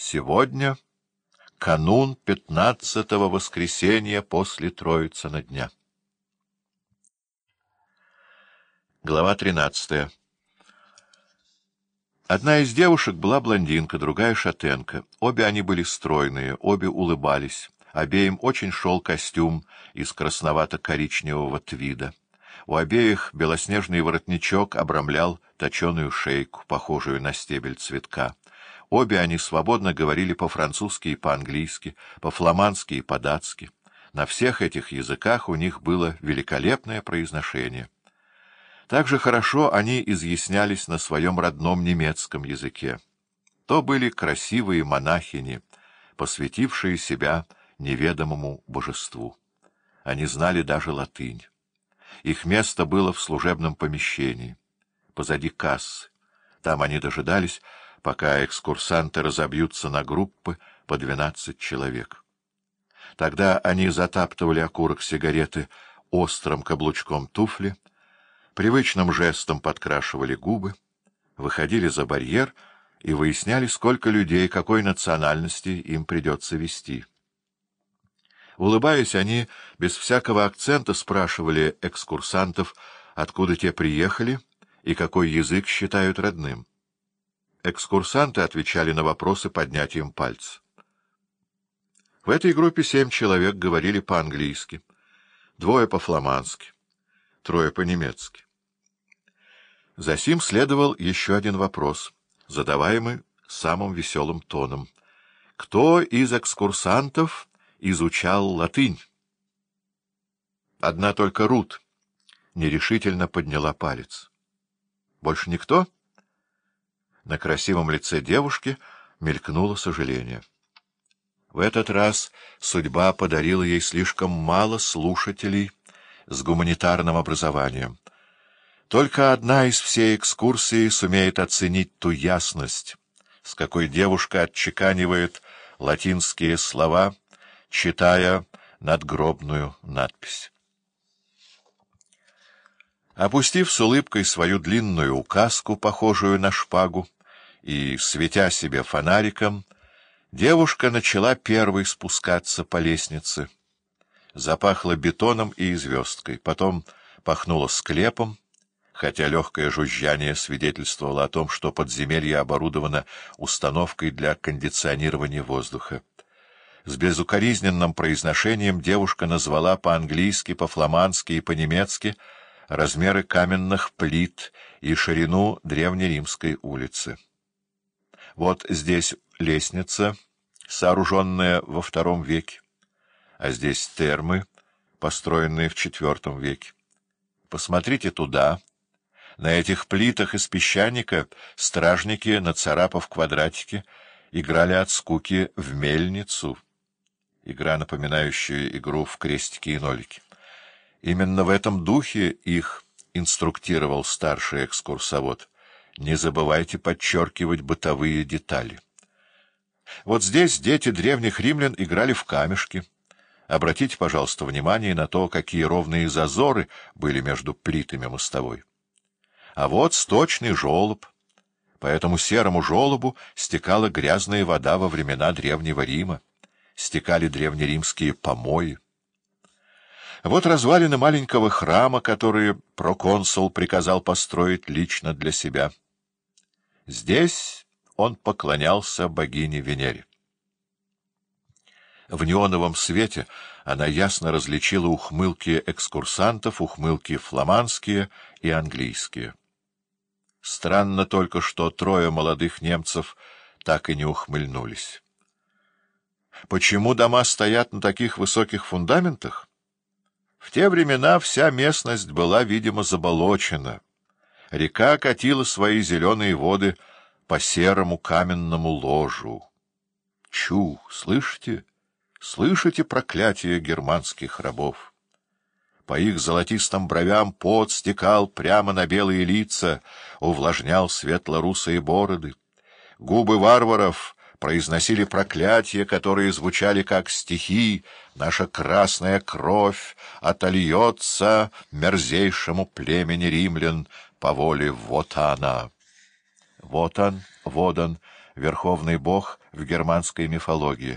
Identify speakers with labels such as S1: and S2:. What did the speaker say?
S1: Сегодня канун пятнадцатого воскресенья после Троицына дня. Глава тринадцатая Одна из девушек была блондинка, другая — шатенка. Обе они были стройные, обе улыбались. Обеим очень шел костюм из красновато-коричневого твида. У обеих белоснежный воротничок обрамлял точеную шейку, похожую на стебель цветка. Обе они свободно говорили по-французски и по-английски, по-фламандски и по-датски. На всех этих языках у них было великолепное произношение. Также хорошо они изъяснялись на своем родном немецком языке. То были красивые монахини, посвятившие себя неведомому божеству. Они знали даже латынь. Их место было в служебном помещении, позади кассы. Там они дожидались, пока экскурсанты разобьются на группы по двенадцать человек. Тогда они затаптывали окурок сигареты острым каблучком туфли, привычным жестом подкрашивали губы, выходили за барьер и выясняли, сколько людей, какой национальности им придется вести. Улыбаясь, они без всякого акцента спрашивали экскурсантов, откуда те приехали и какой язык считают родным. Экскурсанты отвечали на вопросы поднятием пальца. В этой группе семь человек говорили по-английски, двое по-фламандски, трое по-немецки. Засим следовал еще один вопрос, задаваемый самым веселым тоном. Кто из экскурсантов изучал латынь? Одна только Рут нерешительно подняла палец. Больше никто? — на красивом лице девушки мелькнуло сожаление. В этот раз судьба подарила ей слишком мало слушателей с гуманитарным образованием. Только одна из всей экскурсии сумеет оценить ту ясность, с какой девушка отчеканивает латинские слова, читая надгробную надпись. Опустив с улыбкой свою длинную указку, похожую на шпагу, и, светя себе фонариком, девушка начала первой спускаться по лестнице. Запахло бетоном и звездкой, потом пахнуло склепом, хотя легкое жужжание свидетельствовало о том, что подземелье оборудовано установкой для кондиционирования воздуха. С безукоризненным произношением девушка назвала по-английски, по-фламандски и по-немецки размеры каменных плит и ширину древнеримской улицы. Вот здесь лестница, сооруженная во втором веке, а здесь термы, построенные в четвертом веке. Посмотрите туда. На этих плитах из песчаника стражники, нацарапав квадратики, играли от скуки в мельницу. Игра, напоминающая игру в крестики и нолики. Именно в этом духе их инструктировал старший экскурсовод — не забывайте подчеркивать бытовые детали. Вот здесь дети древних римлян играли в камешки. Обратите, пожалуйста, внимание на то, какие ровные зазоры были между плитами мостовой. А вот сточный желоб. По этому серому желобу стекала грязная вода во времена Древнего Рима. Стекали древнеримские помои. Вот развалины маленького храма, который проконсул приказал построить лично для себя — Здесь он поклонялся богине Венере. В неоновом свете она ясно различила ухмылки экскурсантов, ухмылки фламандские и английские. Странно только, что трое молодых немцев так и не ухмыльнулись. Почему дома стоят на таких высоких фундаментах? В те времена вся местность была, видимо, заболочена — Река катила свои зеленые воды по серому каменному ложу. Чу, слышите? Слышите проклятие германских рабов? По их золотистым бровям пот стекал прямо на белые лица, увлажнял светло-русые бороды. Губы варваров произносили проклятия, которые звучали как стихи «Наша красная кровь отольется мерзейшему племени римлян, по воле вот она. Вот он, вот он, верховный бог в германской мифологии,